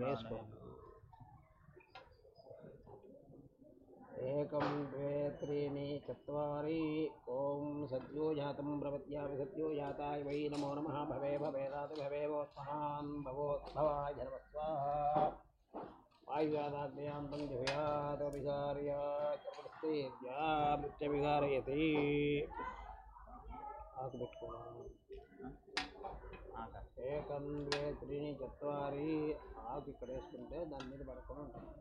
करें इसको। एक चुरी ओं चत्वारि। ॐ सद्यो जातं प्रपद्यापि सद्यो जाताय वै नमो नम। भवे भवेदातु भवेवोत्महान् भवोद्भवाय जनमस्वाहा ఏకం ద్వే త్రీణి చత్వారి ఆకు ఇక్కడ వేసుకుంటే దాని మీద పడుకొని ఉంటుంది.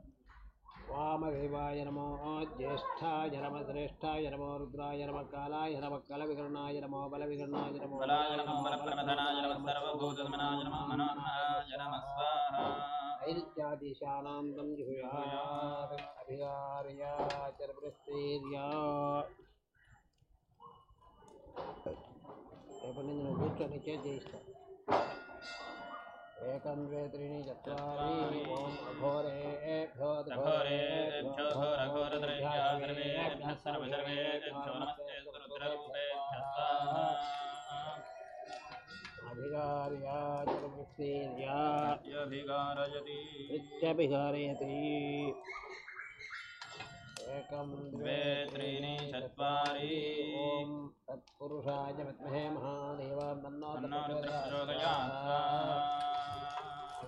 వామదేవాయ నమో జ్యేష్ఠాయ నమ శ్రేష్ఠాయ నమో రుద్రాయ నమ కాలాయ నమ కల వికరణాయ నమో బల వికరణాయ నమో బలాయ నమః నమః సర్వభూతధమనాయ నమః స్వాహా. రేపటి నుంచి నువ్వు కూర్చొని చేసి एकं त्रीणि चत्वारि घोरेभ्यो घोरेभ्यो घोरघोरद्रव्या सर्वेभ्यः सर्वसर्वेभ्यो नमस्ते रुद्ररूपेभ्यः स्वाहा एकं द्वे त्रीणि चत्वारि ॐ तत्पुरुषाय विद्महे महादेवां तन्नो तन्नो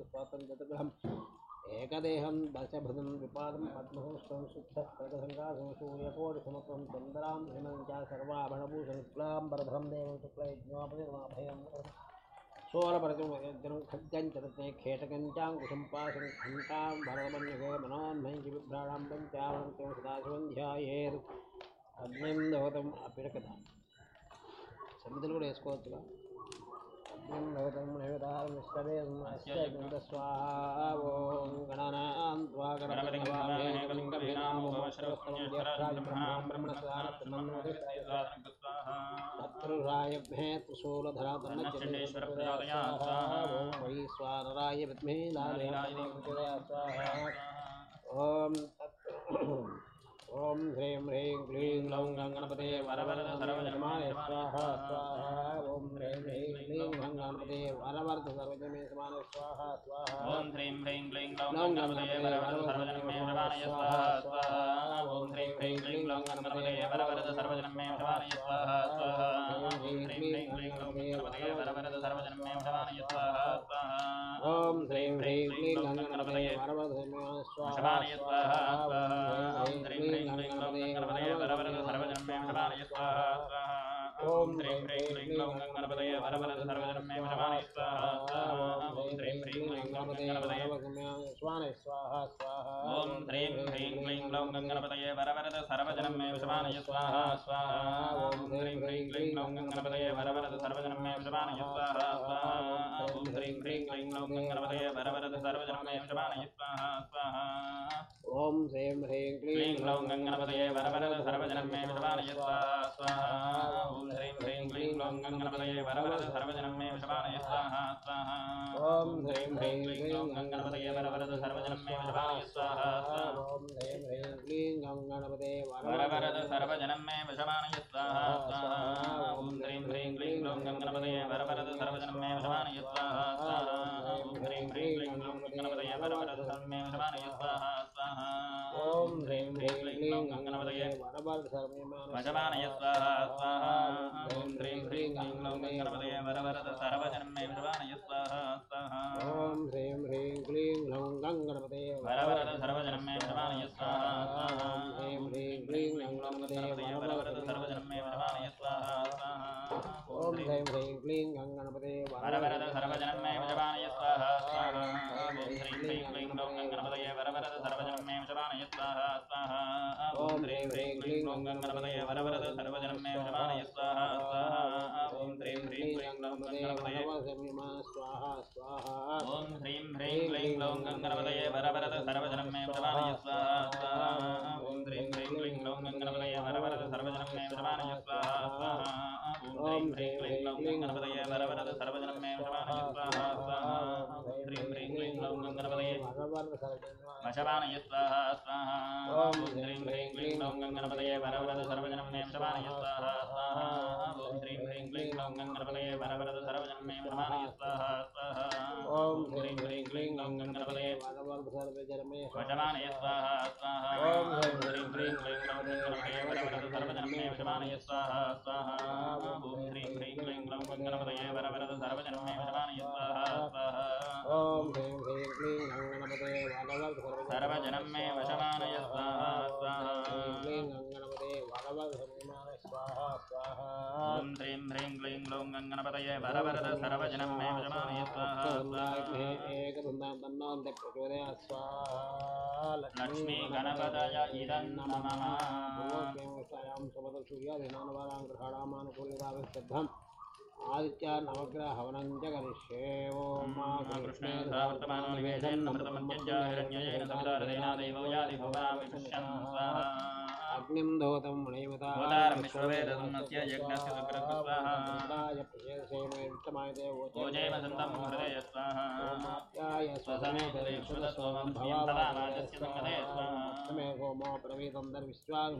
स्वातं चतुर्ग्रहम् एकदेहं दशभृतं विपादं पद्महंस्तं शुद्धस्फटिकसङ्कासं सूर्यकोटिसमत्वं चन्द्रां हिमं च सर्वाभरणभूषणक्लां वरभरं देवं शुक्लयज्ञोपनिर्माभयं सोरपरजं खड्गं चतुर्थे खेटकं चाङ्कुशं पाशं घण्टां भरतमन्यके मनोन्मयं बिभ्राणां पञ्चावन्तं सदाशिवं ध्यायेत् అగ్నిం దేవతం అపిడకత సమితులు కూడా వేసుకోవచ్చుగా ॐ भगतं भगवतारमिष्टवे अस्य ओम ओम ह्रीं ह्रीं क्लीं लौं गं गणपते वरवरद सर्वजन्माय स्वाहा स्वाहा ॐ ह्रीं ह्रीं क्लीं गं गणपते वरवरद सर्वजन्मे समाय स्वाहा स्वाहा ॐ ह्रीं ह्रीं क्लीं लौं गणपते वरवरद स्वाहा स्वाहा ॐ ह्रीं ह्रीं क्लीं लौं गणपते वरवरद सर्वजन्मे समाय स्वाहा स्वाहा ॐ ह्रीं ह्रीं क्लीं लौं गणपते वरवरद सर्वजन्मे समाय स्वाहा स्वाहा ॐ ह्रीं ह्रीं क्लीं गङ्गणपतये सर्वशमानय स्वाहा ॐ ह्रीं ह्रीं क्लीं गङ्गणपतये वरवरद सर्वजन्मे स्वाहा ॐ ह्रीं ह्रीं क्लीं गङ्गणपतये वरवरद ॐ ह्रीं ह्रीं क्लीं ग्लौं गङ्गणपतये स्वाहाय स्वाहा स्वाहा। ॐ ह्रीं ह्रीं क्लीं ग्लौं वरवरद सर्वजनं मे स्वाहा स्वाहा। ह्रीं ह्रीं वरवरद सर्वजनं मे स्वाहा स्वाहा। ॐ ह्रीं ह्रीं क्लीं वरवरद सर्वजनं मे स्वाहा स्वाहा। ॐ ह्रीं ह्रीं क्लीं वरवरद सर्वजनं मे स्वाहा स्वाहा। ॐ ह्रीं ह्रीं क्लीं ग्लौं गङ्गणपतये वरवरद स्वाहा स्वाहा। ॐ ह्रीं ह्रीं क्लीं गं गणपतये वरवरद सर्वजनं मे वशभाय स्वाहा ॐ ह्रीं ह्रीं क्लीं गं गणपते वरवरद सर्वजनं मे वशमानय स्वाहा स्वाहा ॐ ह्रीं ह्रीं क्लीं गं गणपतये वरवरद सर्वजनं मे वशमानय स्वाहा स्वाहा ॐ ह्रीं ह्रीं क्लीं गं गणपतये वरवरद सर्वजनं मे वशमानय स्वाहा स्वाहा ఓం హ్రీం హ్రీం హ్రీం గంగనపదయే వరవరద సర్వజన భజమానయ స్వాహా స్వాహా. ఓం హ్రీం హ్రీం హ్రీం గంగనపదయే వరవరద సర్వజనమే क्लीं ग्लौं गङ्गणपतये वरवरद सर्वजनं मे विषमानय स्वाहा स्वाहा ॐ ह्रीं ह्रीं क्लीं ग्लौं गङ्गणपतये वरवरद सर्वजनं मे विषमानय स्वाहा स्वाहा ॐ ह्रीं ह्रीं क्लीं ग्लौं गङ्गणपतये वरवरद सर्वजनं मे विषमानय स्वाहा स्वाहा ॐ ह्रीं ह्रीं क्लीं गङ्गणपतये वशमानय स्वाहा स्वाहा ॐ ह्रीं ह्रीं क्लीं ग्लौं गङ्गणपतये वरवरद सर्वजनं मे स्वाहा स्वाहा ॐ ह्रीं ह्रीं क्लीं ग्लौं गङ्गणपतये वरवरद सर्वजनं मे विषमानय स्वाहा स्वाहा ॐ ह्रीं ह्रीं क्लीं ग्लौं गङ्गणपतये स्वाहा स्वाहा ॐ ह्रीं ह्रीं क्लीं ग्लौं गङ्गणपतये वरवरद सर्वजनं मे विषमानय स्वाहा स्वाहा ॐ ह्रीं ह्रीं क्लीं वरवरद सर्वजनं मे स्वाहा स्वाहा सर्वजनं मे वशमानय स्वाहा स्वाहा। ॐ ह्रीं ह्रीं क्लीं ग्लौं गङ्गणपतये वरवरद सर्वजनं मे वशमानय स्वाहा स्वाहा। लक्ष्मी गणपतय इदं नमः। आदित्य नवग्रह हवनं च करिष्ये ॐ मा कृष्णे सावर्तमानो निवेशन्नमृतमत्यज्य हिरण्ययेन सवितारदेना देवो यादि भुवनां विपुष्यन् स्वाहा। अग्निं सङ्गते स्वाहा।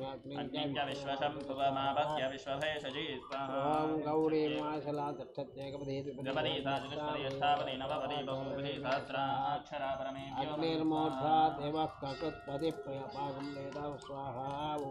अग्निं च विश्वशं भुवमापस्य विश्वभेषजी स्वाहा। गौरी माशला अष्टापदी नवपदी बहुपदी सहस्राक्षरा परमेभ्यो नमः। अग्निर्मोक्षा देवः ककृत्पदि प्रयपाकं वेदा स्वाहा।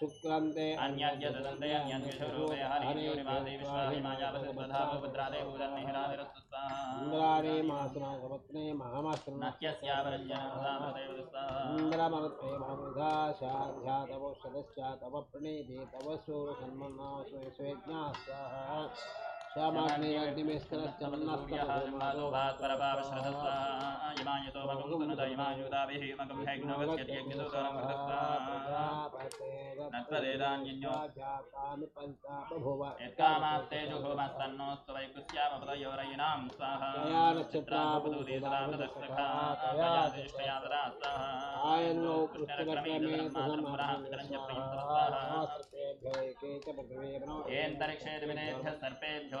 शुक्रान्ते अन्यद्य तदन्ते अन्यद्विषुरूपे हरियोनिवादे विश्वाहि मायावसद्वधा भद्रादे भूदन्निहिरादिरस्तु स्वाहा इन्द्राणे मासनागपत्ने महामाश्रम नत्यस्यावरञ्जनमदामृतैव स्वाहा इन्द्रमरुते मामृधा शाध्या तव प्रणीते तव सूरसन्मन्ना स्वेज्ञा स्वाहा। श्यामाग्निरग्निमेस्करश्चन्नस्तमो यमायतो मगं पुनद यमायुधाभिः मगं हैग्नवस्यज्ञदूतरं नत्वदेदान्यन्यो यत्कामास्ते जुहोमस्तन्नोऽस्तु वैकुस्यामपदयोरयिनां स्वाहा चित्रापदुदेशरामदस्तखा स्वाहा आयन्नो सर्पेभ्यो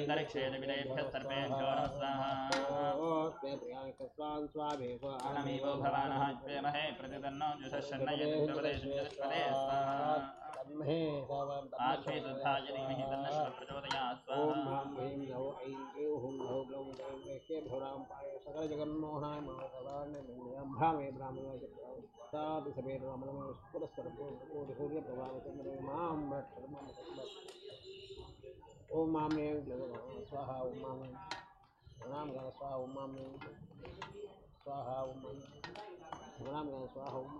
ये अन्तरिक्षे दिविदेभ्यः सर्पेभ्यो नमः स्वाहा स्वाहा अनमीवो भवानः जुषशन्नयतिष्पदे स्वाहा आश्वेतुद्धाय धीमहि तन्नश्व प्रचोदयात् स्वाहा ह्रां गौ ऐं क्लीं हुं हौ ग्लौं गौं वेके भौरां पाय सकलजगन्मोहनाय महाभवान्यं भ्रामे ब्राह्मणाय साधु समेत रामनमः Om Amen. Swaha Om Swaha Om Swaha Om Swaha Om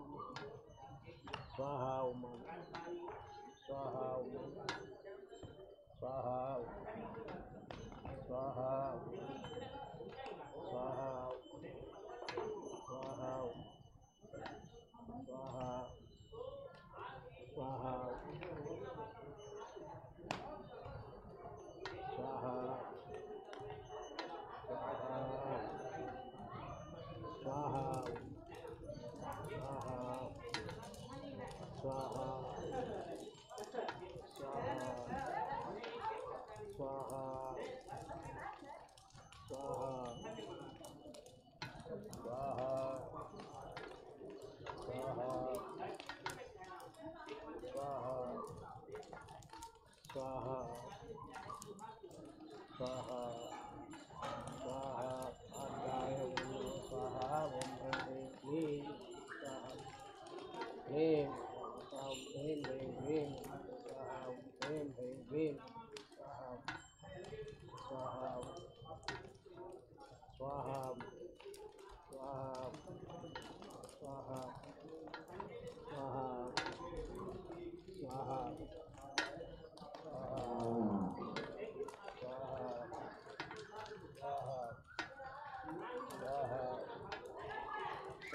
Swaha Om Swaha Swaha Swaha Swaha Swaha Swaha Swaha स्वाहा स्वाहा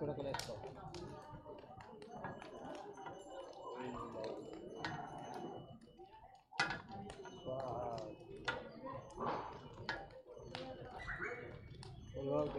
espero que les toque.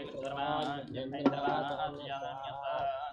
ऋषुधर्मान् जन्मेन्द्रवान्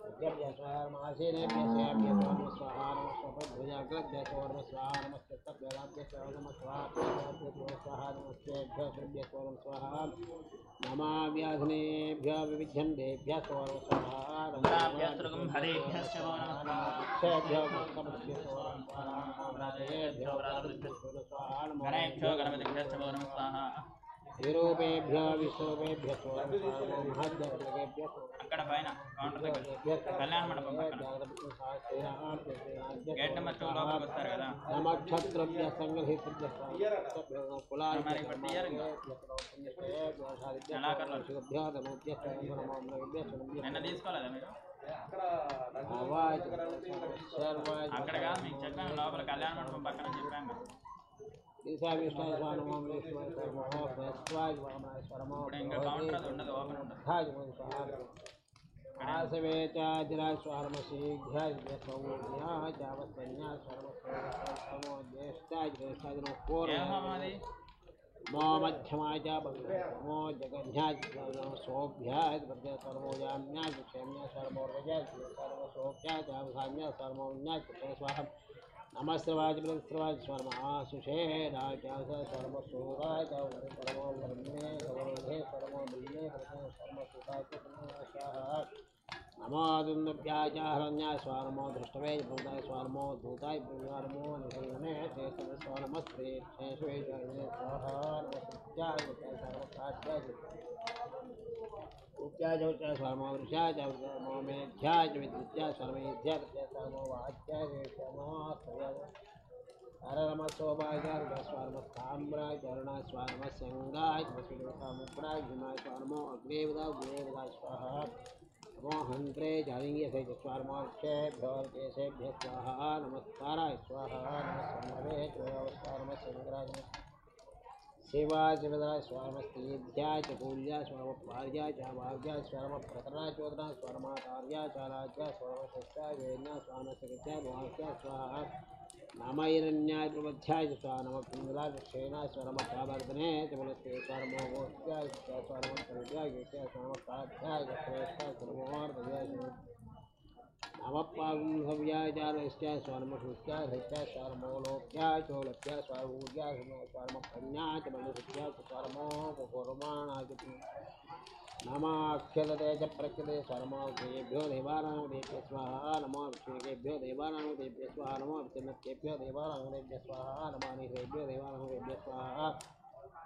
सेभ्य स्वाहा स्वाहा नमः। भुजाग्रभ्य स्वाहा स्वाहा नमस्ते तद्वेदाभ्य स्वाहा नमः स्वाहा स्वाहा नमस्तेभ्य श्रुभ्य स्वाहा स्वाहा नमाव्याधनेभ्य विविध्यन्तेभ्य स्वाहा रुद्राभ्यस्तृगं हरेभ्यश्च वो गणपतिभ्यश्च नमः। విరూపేభ్య విశ్వరూపేభ్య మహాద్యభ్య అక్కడ పైన కౌంటర్ దగ్గర. కళ్యాణ మండపం గేట్ నెంబర్ టూ లోపలికి వస్తారు కదా. నమక్షత్రభ్య సంగ్రహితభ్య. నిన్న తీసుకోలేదా మీరు? అక్కడ కాదు మీకు చెప్పాను లోపల కళ్యాణ మండపం పక్కన చెప్పాను. కదా. ఇప్పుడు ఇంకా కౌంటర్ అది ఉండదు ఓపెన్ ఉండదు ఆసవే చాజిరా స్వారమశీఘ్యాయ సౌజ్ఞా చావస్తన్యా స్వరమో జ్యేష్ఠాయ नमस्वाचस्वाचस्वर्माशुषे राजस्वर्मसूराज परमो ब्रह्मे गवणे परमो बिल्ले परमो सर्वसुताय नमो दृष्टवे भूताय स्वारमो धूताय स्वारमो निषङ्गने शेषवे स्वारमस्ते शेषवे जये स्वाहा नमस्त्याय विद्याय सर्वकार्याय उप्याय च उच्चाय स्वारमो वृषाय च स्वारमो मेध्याय च विद्युत्याय सर्वेध्याय वाच्याय च स्वारमो स्तव्याय हर नम शोभाय स्वारम अग्रेवदा गुरेवदा स्वाहा। मोहन्त्रे जालिङ्गे से स्वारमाक्षेभ्यो केशेभ्य स्वाहा नमस्काराय स्वाहा नमस्सम्भवे त्वयवस्था नमस्सङ्ग्राज शिवाय शिवदाय स्वामस्तीध्याय च पूज्याय स्वामपार्याय च भाग्याय स्वामप्रतराय चोदनाय स्वामातार्याय च राज्याय स्वामशस्याय वेन्याय स्वामसकृत्याय स्वाहा नामैरण्याय प्रबध्याय च स्वा नम पिङ्गलाय क्षेणाय स्वरमठावर्धने च पुनस्ते स्वारमोगोस्त्याय च स्वारमप्रविद्याय च स्वामपाध्याय च श्रेष्ठाय सर्वोर्धयाय नमपागुं हव्याय चालस्याय स्वारमशुस्याय हस्याय स्वारमोलोक्याय चोलक्याय स्वारूर्याय स्वारमकन्याय च बलसुत्याय च स्वारमो च नमाख्यलते च प्रकृते देवानामदेभ्य स्वाहा नमो विष्णुकेभ्यो देवानामदेभ्य स्वाहा नमो विष्णुकेभ्यो देवानामदेभ्य स्वाहा नमो निषेभ्यो स्वाहा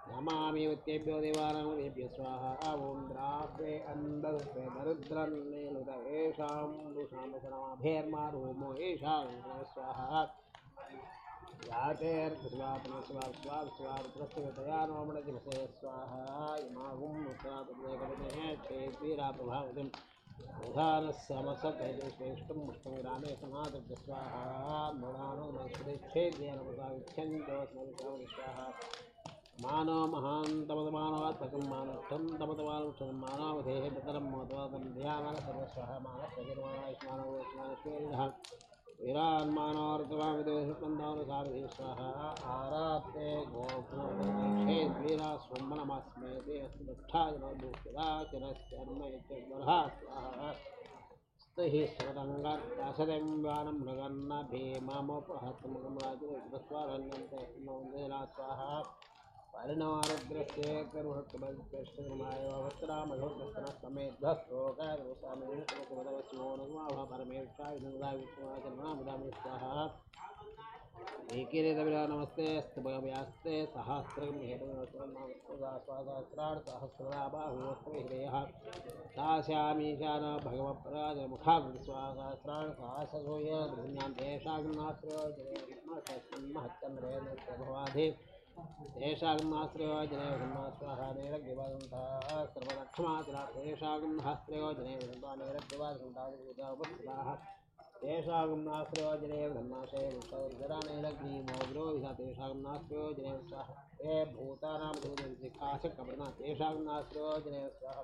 नमामि वित्तेभ्यो देवानामदेभ्य स्वाहा, ॐ द्राव्ये अन्धस्वे दरिद्रन्नेलुत येषां दुषामशनमाभेर्मारूमो येषां स्वाहा यातेर्स्वात्मस्वास्वास्वारुद्रस्यतया नोमणजिमसे स्वाहा। इमाहुं मुत्रापदेकवने क्षेत्रीराप्रभावतिम् उदानः समसकैश्वेष्टं मुष्टं मानो मानस्थं तमतमानुष्ठं मानवधेः पितरं मोदवादं ध्यानं सर्वस्वः वीरान्मानोर्तवामिदोषपन्दानुसारधि स्वाहा आरात्ते गोक्षे वीरा स्वम्बनमास्मेते अस्ति दुःखाजनदुःखिराचरश्चर्म स्वाहा स्तुहि स्वरङ्गासदं मृगन्न भीममुपहतमुखं स्वाहा नमस्ते स्तभव्यास्ते सहस्रं हेतुस्वासहस्राणि सहस्रदा बाहुवस्त्रहृदयः तास्यामीशान भगवत्पराजमुखाग्रस्वासहस्राणि सहस्रसूय धुन्यां तेषाग्नाश्रयो भवाधि तेषाग्नाश्रयो जने ब्रह्मास्वाहा नैरग्यवादन्तः सर्वलक्षमातिरा तेषाग्नहस्त्रयो जने ब्रह्मा नैरग्यवादन्ताः उपस्थिताः तेषागमनाश्रयो जनेव धर्माशय विश्वजरानैलग्नीमोग्रो विधा तेषागमनाश्रयो जनेव स्वाहा। ते स्वाहा।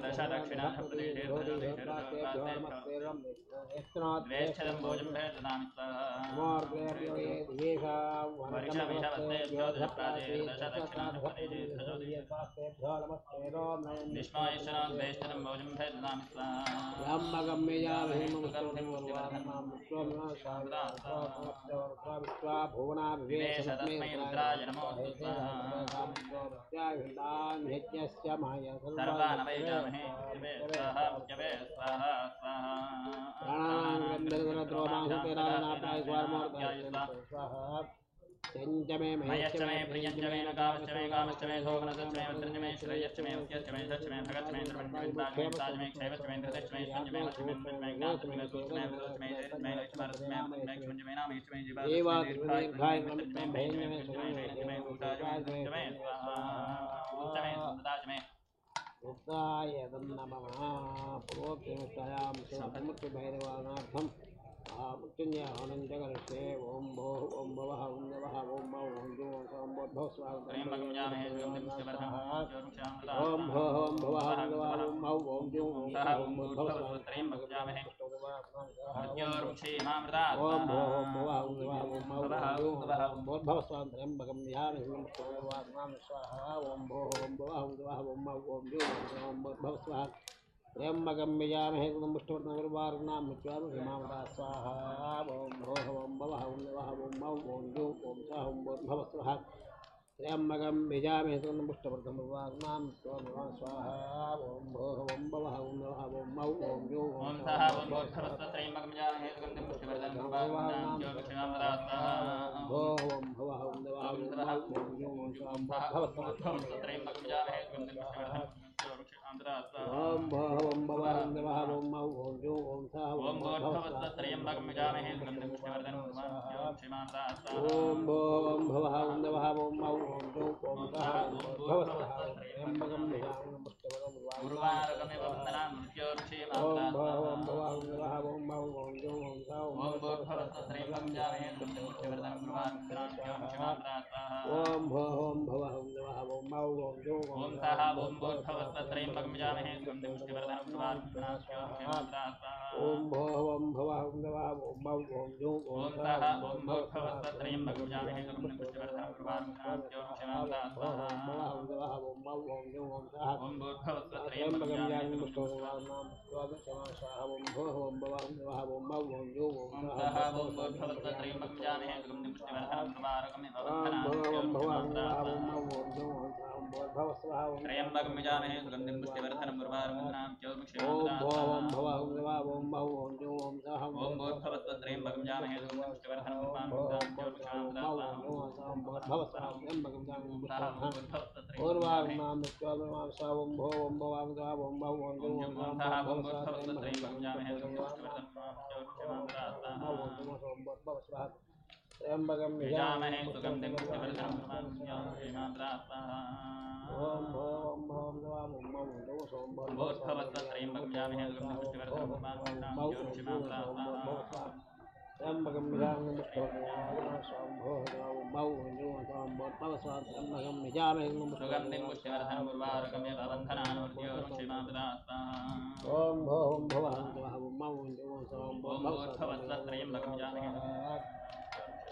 दिशो रुद्राविदस्त्रे तेषां सहस्रयोजने धन्वान् चञ्च मे मयश्च मे प्रियश्च मे न मे कामश्च मे शोभनश्च मे वज्रश्च मे श्रेयश्च मे उच्यश्च मे धश्च मे भगश्च मे द्रवश्च मे ताज मे ताज मे धृतश्च मे शञ्च मे लक्ष्मी मे मे ज्ञानश्च मे सूच मे वृतश्च मे जयश्च मे लक्ष्मरश्च मे मे क्षुञ्च मे नाम मे जीवाश्च मे दीर्घाय मे मे भैञ्च मे सुमे मे मे मे स्वाहा उच्च मे सुन्दताच मे रुद्राय नमः पूर्वोक्तमुष्टायां समुद्रभैरवानार्थं मृत्युञ्जय आनन्दकर्षे ॐ भोः ॐ भवः ॐ नवः ॐ मौ ॐ जो ॐ बोद्धौ पुष्टिवर्धनं ॐ भोः ॐ भवः ॐ नवः ॐ मौ ॐ जो ॐ बोद्धौ त्र्यम्बकं जामहे मृत्योर्मुक्षे ॐ मामृतात् भोः ॐ भवः ॐ नवः ॐ मौ ॐ जो ॐ बोद्धौ त्र्यम्बकं ध्यामहि स्वाहा ॐ भोः ॐ भवः ॐ नवः ॐ ॐ जो ॐ बोद्धौ स्वाहा त्र्यम्बकं यजामहे गुणमुष्टवर्णगुरुवारुणां मृत्युवामहि मामदा स्वाहा ॐ भोः भवः ॐ नवः ॐ ॐ ॐ बोद्धव स्वाहा त्र्यम्बकं यजामहे गुणमुष्टवर्णगुरुवारुणां मृत्युवामहि स्वाहा ॐ भोः ॐ भवः ॐ नवः ॐ मौ ॐ जो ॐ सः ॐ पुष्टिवर्धनं गुरुवारुणां ज्योतिषामृतात् स्वाहा। भोः ॐ भवः ॐ नवः ॐ मौ ॐ जो ॐ सः ॐ बोद्धव स्वाहा त्र्यम्बकं जामहे सुगन्धिं पुष्टिवर्धनं ज्योतिषामृतात् स्वाहा ॐ भोः ॐ भवः ॐ नवः ॐ मौ ॐ जो ॐ सः ॐ ॐ बोद्धव स्वाहा भोद्धवस्त्रयम्बकं ॐ ॐ भवः ॐ नवः ॐ मौ ॐ जो ॐ सः ॐ त्र्यम्बकं वन्दनान् ॐ मृत्योर्मुक्षेमामृतात् ॐ भवः ॐ नवः ॐ मौ ॐ जो ॐ सः ॐ ॐ बोद्धव स्वाहा भोद्धवस्त्रयम्बकं जामहे सुगन्धिं पुष्टिवर्धनं गुरुवारकमेव ज्योतिषामृतात् स्वाहा ॐ भोः ॐ भवः ॐ नवः ॐ मौ ॐ जो ॐ ॐ सः ॐ भोद्धवस्त्रयम्बकं जामहे सुगन्धिं पुष्टिवर्धनं गुरुवारकमेव ज्योतिषामृतात् स्वाहा ॐ भोः ॐ भवः ॐ नवः ॐ मौ ॐ जो ॐ ॐ सः सः ॐ ॐ भोद्धवस्त्रयम्बकं जामहे सुगन्धिं पुष्टिवर्धनं गुरुवारकमेव ज्योतिषामृतात् स्वाहा ॐ नवः ॐ मौ ॐ जो ॐ सः ॐ भोद्धवस्त्रयम्बकं त्र्यम्बकं जामहे यामि सुगन्धिं मुष्टोर्वाणां स्वागतमाशाः ॐ भोः ॐ भवः ॐ नवः ॐ मौ ॐ जो ॐ ॐ सः सः ॐ भोद्धवस्त्रयम्बकं जामहे सुगन्धिं पुष्टिवर्धनं गुरुवारकमेव ॐ भोः ॐ भवः ॐ नवः ॐ ज्योतिषामृतात् मौ ॐ जो ॐ सः ॐ बोद्धव स्वाहा ॐ त्र्यम्बकं विजामहे सुगन्धिं पुष्टिवर्धनं गुरुवारकमेव ॐ ज्योतिषामृतात् भोः ॐ स्वाहा भवः ॐ नवः ॐ मौ ॐ जो ॐ सः ॐ भोद्धवस्त्रयम्बकं जामहे सुगन्धिं पुष्टिवर्धनं गुरुवारकमेव ज्योतिषामृतात् स्वाहा पूर्वाग्नां मृत्युवाग्नां स ॐ भो ॐ भवां सा ॐ मौ ॐ जो ॐ ॐ सः ॐ भोद्धवस्त्रयम्बकं जामहे सुगन्धिं पुष्टिवर्धनं ज्योतिषामृतात् स्वाहा त्र्यम्बकं विजामहे सुगन्धिं पुष्टिवर्धनं गुरुवारकमेव स्वाहा ॐ भो ॐ भो ॐ नवः ॐ मौ ॐ जो ॐ भो भोद्धवस्त्रयम्बकं जामहे सुगन्धिं पुष्टिवर्धनं गुरुवारकमेव ज्योतिषामृतात् स्वाहा त्र्यम्बकं विजामि स्वाम्भो मौ जो त्र्यम्बकं विजामि सुगन्धिं पुष्टिवर्धनं गुरुवारकमेव बन्धनानुर्योरुक्षिमामृतात् स्वाहा ॐ भो ॐ भवः ॐ नवः ॐ मौ ॐ जो ॐ ॐ भोद्धवस्त्रयम्बकं जामहे नामः उभयां पूर्वदेशायां स्वपतोः ब्रह्म ज्योतिषां ज्ञातिहों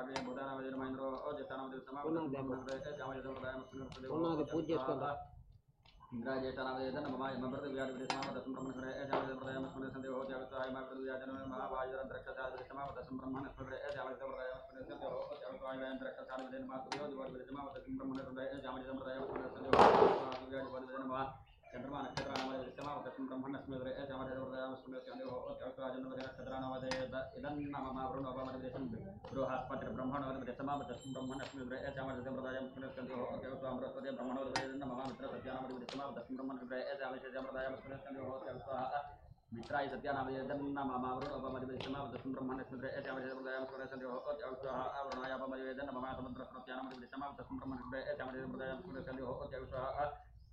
ఆగ్నేయ భూతాన వజన మహేంద్రో దేశానం దేశమామ పూజ చేసుకోవాలి ఇంద్రాజేషానాదేదన మమాయ మమృత వియాడ విదేశమామ దశం బ్రహ్మణ స్మరే ఏజామ ప్రదాయమ స్మరే సందేహో జాగతాయ మా ప్రదు యాజన మహావాయురంతరక్షసార విదేశమామ దశం బ్రహ్మణ స్మరే ఏజామ ప్రదాయమ స్మరే సందేహో జాగతాయ వాయురంతరక్షసార విదేశమామ దశం బ్రహ్మణ స్మరే ఏజామ ప్రదాయమ స్మరే సందేహో జాగతాయ వాయురంతరక్షసార విదేశమామ దశం బ్రహ్మణ స్మరే ఏజామ ప్రదాయమ స్మరే సందేహో జాగతాయ వాయురంతరక్షసార విదేశమామ దశం బ్రహ్మణ స్మరే ఏజామ ప్రదాయమ స్మరే సందేహో జాగతాయ వాయురంతరక్షసార విదేశమామ దశం బ్రహ్మణ స్మరే ఏజామ ప్రదాయమ స్మరే సందేహో జాగతాయ వాయురంతరక్షసార విదేశమామ దశం బ్రహ్మణ స్మరే ఏజామ ప్రదాయమ స్మరే సందేహో జాగతాయ వాయురంతరక్షసార విదేశమామ దశం బ్రహ్మణ స్మరే ఏజామ ప్రదాయమ స్మరే సందేహో జాగతాయ వాయురంతరక్షసార విదేశమామ దశం బ్రహ్మణ స్మరే ఏజామ ప్రదాయమ స్మరే సందేహో జాగతాయ వాయురంతరక్షసార విదేశమామ దశం బ్రహ్మణ స్మరే ఏజామ ప్రదాయమ స్మరే సందేహో జాగతాయ వాయురంతరక్షసార విదేశమామ దశం బ్రహ్మణ స్మరే ఏజామ ప్రదాయ ब्रह्मण्य स्मृते एत्यामजयमुदयं स्मरे सन्देहो अत्याविश्वाः नय साम्राज्यानामदिवेदन ममा सोमयोषधीनामदिवेशमा दशम ब्रह्मण्य स्मृते एत्यामजयमुदयं स्मरे सन्देहो अत्याविश्वाः सोमयोषधीनामदिवेदन ममा सविता प्रसवानामदिवेशमा दशम ब्रह्मण्य स्मृते एत्यामजयमुदयं स्मरे सन्देहो अत्याविश्वाः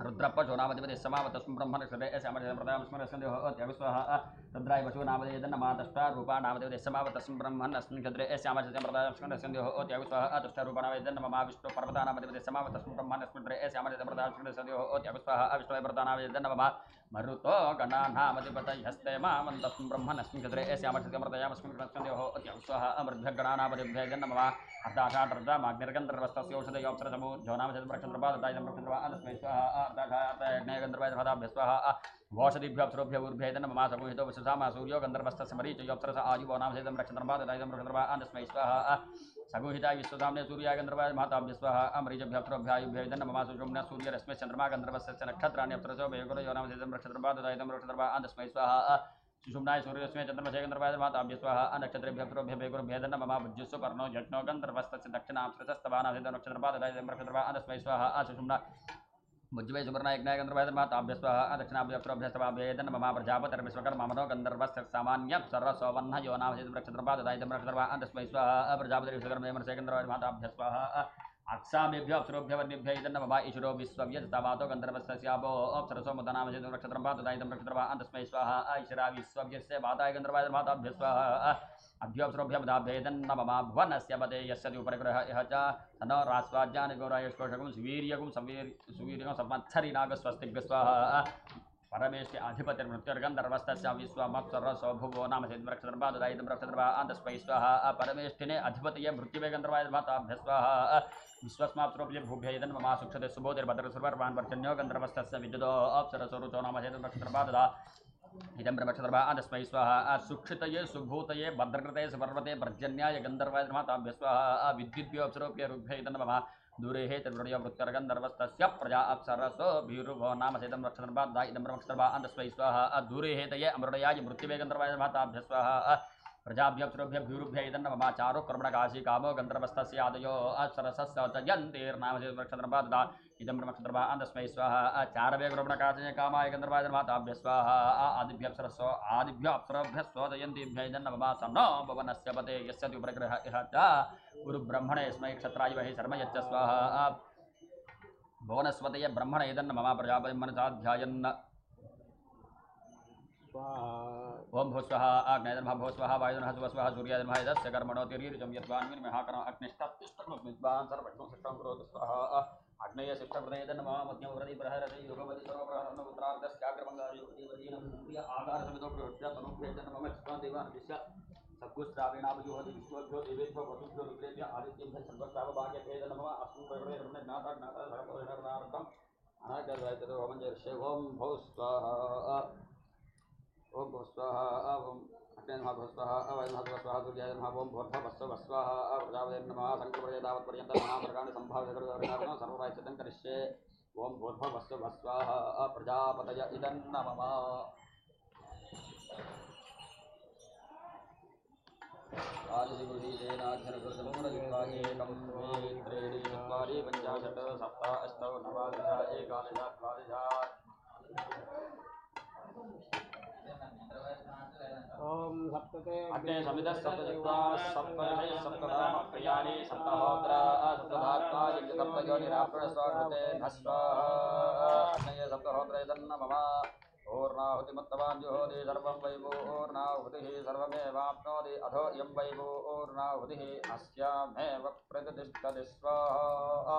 रुद्रपशो नामधिपति समावतस्म ब्रह्मण स्मरे श्यामप्रदाम स्मर सन्देहो अत्यविश्वः रुद्राय पशु नामधेदन नमादष्टा रूपा नामदेवते समावतस्म ब्रह्मण अस्मिन् क्षत्रे रूपा नामधेदन मम विष्णु पर्वता नामधिपति समावतस्म ब्रह्मण प्रदान अत्यविश्वः विष्णु पर्वता नामधेदन मम मरुतो गणानामधिपतय हस्ते मामन्तस्म ब्रह्मण अस्मिन् क्षत्रे श्यामप्रदाम स्मर सन्देहो अत्यविश्वः अमृभ्यगणानामधिभ्यजन मम अर्धाषाढर्धमाग्निर्गन्धर्वस्तस्य औषधयोप्सरसमो जोनामचन्द्रक्षत्रपादतायन्द्रक्षत्रपादस्मै स्वाहा अर्धाषातयज्ञयगन्धर्वाय स्वाहा वोषधिभ्योप्सरोभ्यवुर्भेदन ममा समूहितो वसुसामा सूर्यो सगुहिता विश्वधाम सूर्या गंधर्व माताभ्य स्वाहा अमरीजभ्यप्सरोभ्यायुभ्येदन ममा सुषुम्न सूर्यरश्मि चन्द्रमा गन्धर्वस्य नक्षत्राणि, अप्सरसो भेगुरो यो नाम रक्षत्रपादस्मै स्वाहा सुषुम्नाय सूर्यस्मै चन्द्रमसे गन्धर्वाय, माताभ्य स्वाहा मम भुज्युस्व पर्णो रक्षत्रपादतायं रक्षत्रपादस्मै स्वाहा मुज्जवे नायक गन्धर्वाय माताभ्य स्वाहा दक्षिणाभ्यप्रोभ्यस्तवाभ्येदन मम प्रजापतिर्विश्वकर्मामनो गन्धर्वस्य सामान्यप्सरसोवह्न यो नाम सेदं रक्षत्रपादतायं रक्षत्रपादस्मै स्वः प्रजापतिर्विश्वकर्मे मनसे गन्धर्वाय माताभ्य स्वाहा अक्षामेभ्यो अप्सरोभ्य वन्यभ्य इदं मम ईश्वरो विश्वव्य तवातो गन्धर्वस्यापो अप्सरसो मदनामसेदं रक्षत्रपादतायं रक्षत्रपादस्मै स्वाहा ईश्वरा विश्वव्यस्य माताय गन्धर्वाय माताभ्य स्वाहा। अभ्योप्सरोभ्यमदाभ्येदन् मम भुवनस्य पदे, यस्य उपरिग्रह इह च तनो रास्वाज्यानि गौरायुष्कोषकं सुवीर्यकं संवीर् सुवीर्यकं संवत्सरि नागस्वस्तिग् स्वाहा। परमेष्टि अधिपतिर्मृत्युर्गन्धर्वस्तस्य विश्वमप्सरसो भुवो नाम सिद्वृक्षधर्माददायितं वृक्षधर्मा आन्तस्मै स्वाहा। परमेष्टिने अधिपतये मृत्युवे गन्धर्वाय माताभ्य स्वाहा। विश्वस्माप्सरोभ्य भूभ्य इदं मम सुक्षते सुबोधिर्भद्रसुवर्वान् पर्जन्यो गन्धर्वस्तस्य विद्युतो अप्सरसो रुचो नाम सेदं वृक्षधर्माददा इदं ब्रह्मक्षत्रभा आदस्मै स्वाहा सुक्षितये सुभूतये भद्रकृते सुपर्वते पर्जन्याय गन्धर्वाय माताभ्य स्वाहा विद्युद्भ्यो अप्सरोभ्य रुभ्य मम दूरे हे तिर्वृयो वृत्तर्गन्धर्वस्तस्य प्रजा अप्सरसो भीरुभो नाम सेदं रक्षधर्मादा इदं ब्रह्मक्षत्रभा आदस्मै स्वाहा दूरे हे तये मृत्युवे गन्धर्वाय स्वाहा प्रजाभ्यप्सरोभ्य भ्यूरुभ्य इदं मम चारु कर्मणकाशी कामो गन्धर्वस्तस्य आदयो अप्सरसस्य च यन्तेर्नाम सेदं रक्षधर्मादा इदं ब्रह्मक्षत्रभा आदस्मै स्वाहा चारवे कर्मणकाशय कामाय गन्धर्वाय माताभ्य स्वाहा आदिभ्यप्सरसो आदिभ्य अप्सरभ्य स्वदयन्तीभ्य इदं मम स भवनस्य पते। यस्य इह च गुरुब्रह्मणे स्मै क्षत्राय वहि शर्म यच्च स्वाहा। भुवनस्वतय ब्रह्मण इदं मम प्रजापतिं मनसाध्यायन्। स्वाहा। ओम भो स्वः आग्नेयर्मः भो स्वः वायुर्मः सुव स्वः सूर्यायर्मः यदस्य कर्मणो तिरीर्जं यद्वान्मिर्महाकरणम् अग्निष्टत्तिष्ठमिद्वान् सर्वज्ञं शिष्टं करोतु स्वाहा। अग्नेय शिष्टप्रदयदन् मम मध्यं व्रति प्रहरति युगपति सर्वप्रहरणपुत्रार्धस्याग्रमङ्गारीवदीनं प्रिय आकारसमितो प्रवृत्य तनुभ्यजन मम चित्तान् देवान् दिश्य सद्गुस्रावेणावजुहति विश्वभ्यो, देवेभ्यो, वसुभ्यो रुद्रेभ्य आदित्येभ्यः सर्वस्तावभाग्यभेद नमः। रमणे ज्ञाता ज्ञाता सर्वपरिणर्नार्थम् अनागर्वायतरो वमञ्जर्षे ॐ भौ स्वाहा ओम भव स्वाहा, ओम अग्ने नमः भव स्वाहा अवय नमः भव नमः ओम भूर्भुवः वस्व स्वाहा प्रजापते नमः शङ्करपर्यन्तं तावत्पर्यन्तं महामृगाणि सम्भाव्य सर्ववर्णाः सर्ववायसिद्धं करिष्ये। ओम भूर्भुवः वस्व स्वाहा प्रजापतय इदं नमः। आदिशिवदीतेनाध्यनकृतमुरयुक्तायेकं चत्वारि पञ्चाशत् सप्त अष्टौ नवादश एकादश द्वादश अग्ने समितः सप्तचत्वा सप्तदशे सप्तधाम प्रियाणि सप्तहोत्र सप्तधात्मा यज्ञसप्तयोनिराप्रणस्वाकृते भस्वा अग्नये सप्तहोत्र इदन्न मम पूर्णाहुतिमत्तवान् जुहोति सर्वं वै पूर्णाहुतिः सर्वमेवाप्नोति अथो इयं वै पूर्णाहुतिः अस्यामेव प्रतिष्ठति स्वाहा